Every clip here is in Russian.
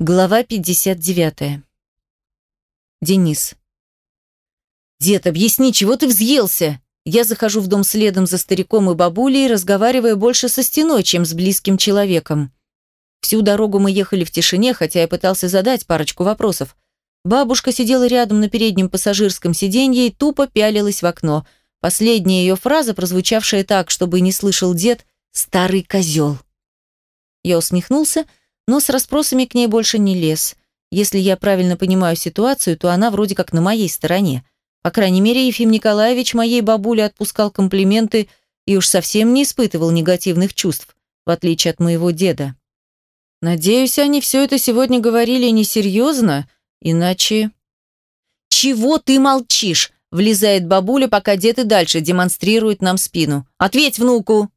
Глава 59. Денис. «Дед, объясни, чего ты взъелся?» Я захожу в дом следом за стариком и бабулей, разговаривая больше со стеной, чем с близким человеком. Всю дорогу мы ехали в тишине, хотя я пытался задать парочку вопросов. Бабушка сидела рядом на переднем пассажирском сиденье и тупо пялилась в окно. Последняя ее фраза, прозвучавшая так, чтобы не слышал дед, «старый козел». Я усмехнулся, но с расспросами к ней больше не лез. Если я правильно понимаю ситуацию, то она вроде как на моей стороне. По крайней мере, Ефим Николаевич моей бабуле отпускал комплименты и уж совсем не испытывал негативных чувств, в отличие от моего деда. Надеюсь, они все это сегодня говорили несерьезно, иначе... «Чего ты молчишь?» – влезает бабуля, пока дед и дальше демонстрирует нам спину. «Ответь внуку!»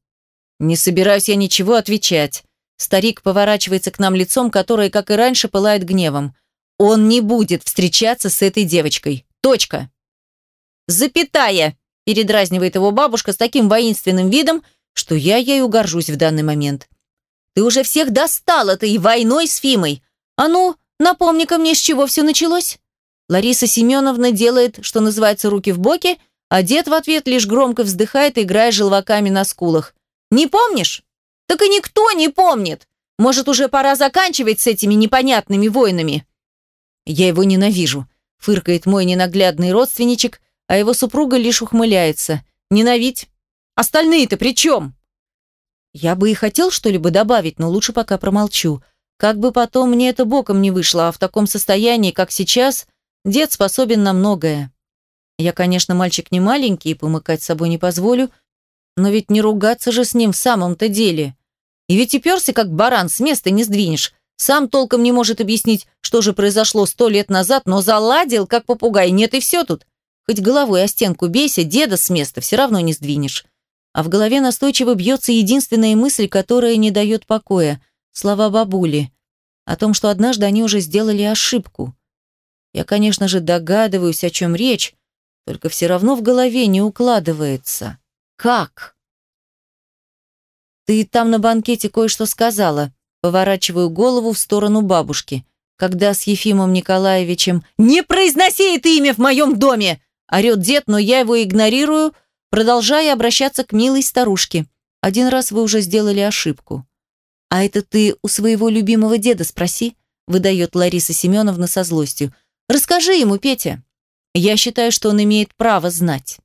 «Не собираюсь я ничего отвечать. Старик поворачивается к нам лицом, которое, как и раньше, пылает гневом. Он не будет встречаться с этой девочкой. Точка. Запятая, передразнивает его бабушка с таким воинственным видом, что я ею горжусь в данный момент. Ты уже всех достал этой войной с Фимой. А ну, напомни-ка мне, с чего все началось. Лариса Семеновна делает, что называется, руки в боки, а дед в ответ лишь громко вздыхает, играя желваками на скулах. Не помнишь? Так и никто не помнит. Может, уже пора заканчивать с этими непонятными войнами? Я его ненавижу, фыркает мой ненаглядный родственничек, а его супруга лишь ухмыляется. Ненавидь? Остальные-то при чем? Я бы и хотел что-либо добавить, но лучше пока промолчу. Как бы потом мне это боком не вышло, а в таком состоянии, как сейчас, дед способен на многое. Я, конечно, мальчик не маленький и помыкать собой не позволю, но ведь не ругаться же с ним в самом-то деле. И ведь уперся, как баран, с места не сдвинешь. Сам толком не может объяснить, что же произошло сто лет назад, но заладил, как попугай. Нет, и все тут. Хоть головой о стенку бейся, деда с места все равно не сдвинешь. А в голове настойчиво бьется единственная мысль, которая не дает покоя. Слова бабули. О том, что однажды они уже сделали ошибку. Я, конечно же, догадываюсь, о чем речь, только все равно в голове не укладывается. Как? «Ты там на банкете кое-что сказала». Поворачиваю голову в сторону бабушки. Когда с Ефимом Николаевичем «Не произноси это имя в моем доме!» орет дед, но я его игнорирую, продолжая обращаться к милой старушке. «Один раз вы уже сделали ошибку». «А это ты у своего любимого деда спроси», выдает Лариса Семеновна со злостью. «Расскажи ему, Петя. Я считаю, что он имеет право знать».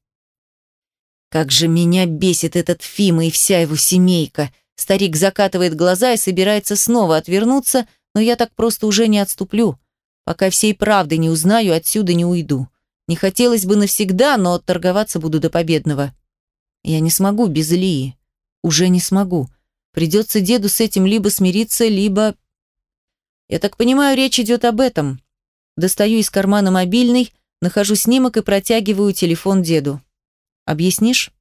Как же меня бесит этот Фима и вся его семейка. Старик закатывает глаза и собирается снова отвернуться, но я так просто уже не отступлю. Пока всей правды не узнаю, отсюда не уйду. Не хотелось бы навсегда, но торговаться буду до победного. Я не смогу без Лии. Уже не смогу. Придется деду с этим либо смириться, либо... Я так понимаю, речь идет об этом. Достаю из кармана мобильный, нахожу снимок и протягиваю телефон деду. Объяснишь?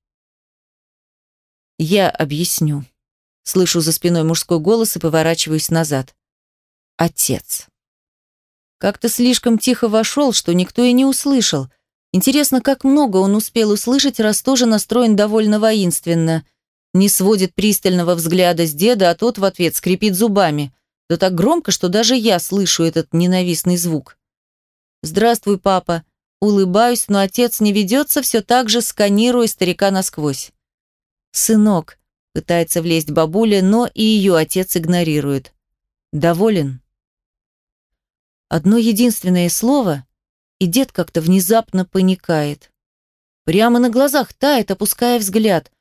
Я объясню. Слышу за спиной мужской голос и поворачиваюсь назад. Отец. Как-то слишком тихо вошел, что никто и не услышал. Интересно, как много он успел услышать, раз тоже настроен довольно воинственно. Не сводит пристального взгляда с деда, а тот в ответ скрипит зубами. Да так громко, что даже я слышу этот ненавистный звук. «Здравствуй, папа», Улыбаюсь, но отец не ведется, все так же сканируя старика насквозь. «Сынок», — пытается влезть бабуля, но и ее отец игнорирует. «Доволен?» Одно единственное слово, и дед как-то внезапно паникает. Прямо на глазах тает, опуская взгляд.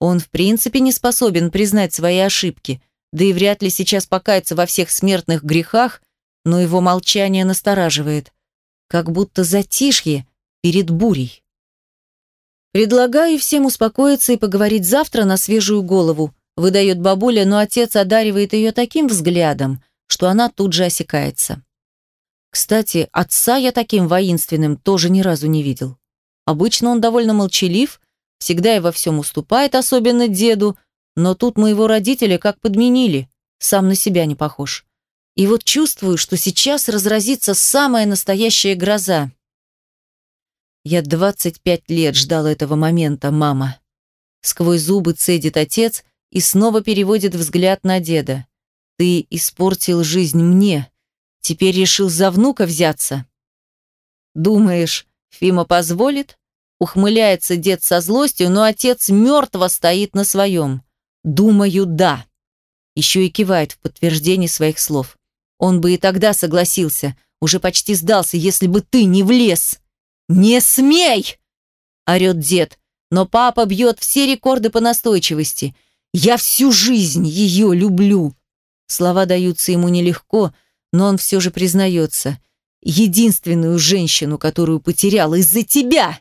Он в принципе не способен признать свои ошибки, да и вряд ли сейчас покается во всех смертных грехах, но его молчание настораживает как будто затишье перед бурей. Предлагаю всем успокоиться и поговорить завтра на свежую голову, выдает бабуля, но отец одаривает ее таким взглядом, что она тут же осекается. Кстати, отца я таким воинственным тоже ни разу не видел. Обычно он довольно молчалив, всегда и во всем уступает, особенно деду, но тут моего родителя как подменили, сам на себя не похож. И вот чувствую, что сейчас разразится самая настоящая гроза. Я 25 лет ждал этого момента, мама. Сквозь зубы цедит отец и снова переводит взгляд на деда. Ты испортил жизнь мне, Теперь решил за внука взяться. Думаешь, Фима позволит? Ухмыляется дед со злостью, но отец мертво стоит на своем. Думаю, да. Еще и кивает в подтверждение своих слов. Он бы и тогда согласился, уже почти сдался, если бы ты не влез. «Не смей!» – орет дед, но папа бьет все рекорды по настойчивости. «Я всю жизнь ее люблю!» Слова даются ему нелегко, но он все же признается. «Единственную женщину, которую потерял из-за тебя!»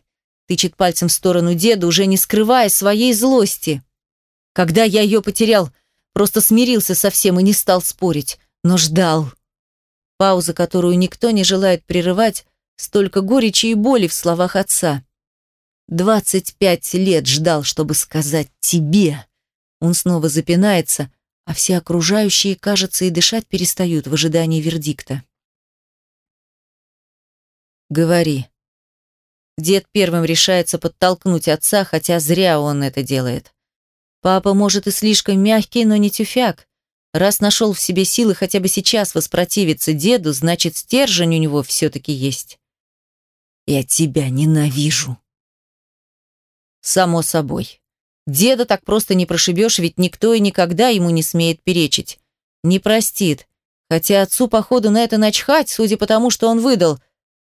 Тычет пальцем в сторону деда, уже не скрывая своей злости. «Когда я ее потерял, просто смирился со всем и не стал спорить, но ждал». Пауза, которую никто не желает прерывать, столько горечи и боли в словах отца. «Двадцать пять лет ждал, чтобы сказать тебе!» Он снова запинается, а все окружающие, кажется, и дышать перестают в ожидании вердикта. «Говори». Дед первым решается подтолкнуть отца, хотя зря он это делает. Папа, может, и слишком мягкий, но не тюфяк. Раз нашел в себе силы хотя бы сейчас воспротивиться деду, значит, стержень у него все-таки есть. «Я тебя ненавижу». Само собой. Деда так просто не прошибешь, ведь никто и никогда ему не смеет перечить. Не простит. Хотя отцу, походу, на это начхать, судя по тому, что он выдал.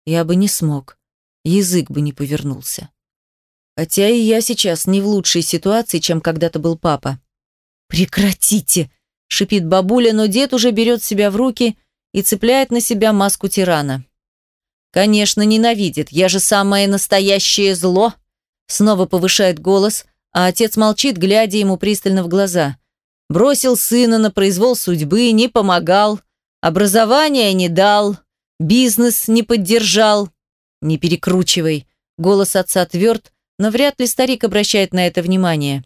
Я бы не смог. Язык бы не повернулся. Хотя и я сейчас не в лучшей ситуации, чем когда-то был папа. «Прекратите!» – шипит бабуля, но дед уже берет себя в руки и цепляет на себя маску тирана. «Конечно, ненавидит. Я же самое настоящее зло!» Снова повышает голос – а отец молчит, глядя ему пристально в глаза. Бросил сына на произвол судьбы, не помогал, образование не дал, бизнес не поддержал. Не перекручивай. Голос отца тверд, но вряд ли старик обращает на это внимание.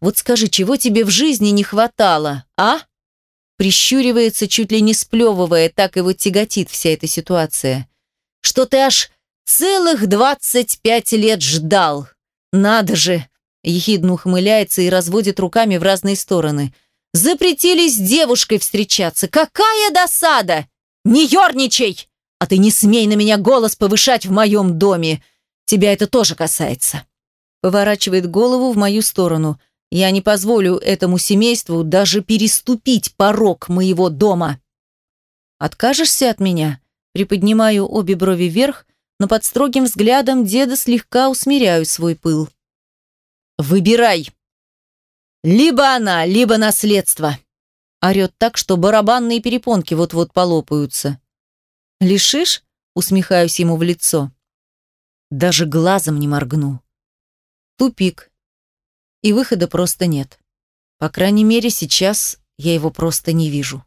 Вот скажи, чего тебе в жизни не хватало, а? Прищуривается, чуть ли не сплевывая, так его тяготит вся эта ситуация. Что ты аж целых двадцать пять лет ждал. Надо же, ехидно ухмыляется и разводит руками в разные стороны. «Запретили с девушкой встречаться! Какая досада! Не ерничай! А ты не смей на меня голос повышать в моем доме! Тебя это тоже касается!» Поворачивает голову в мою сторону. «Я не позволю этому семейству даже переступить порог моего дома!» «Откажешься от меня?» Приподнимаю обе брови вверх, но под строгим взглядом деда слегка усмиряю свой пыл. Выбирай. Либо она, либо наследство. Орет так, что барабанные перепонки вот-вот полопаются. Лишишь? Усмехаюсь ему в лицо. Даже глазом не моргну. Тупик. И выхода просто нет. По крайней мере, сейчас я его просто не вижу.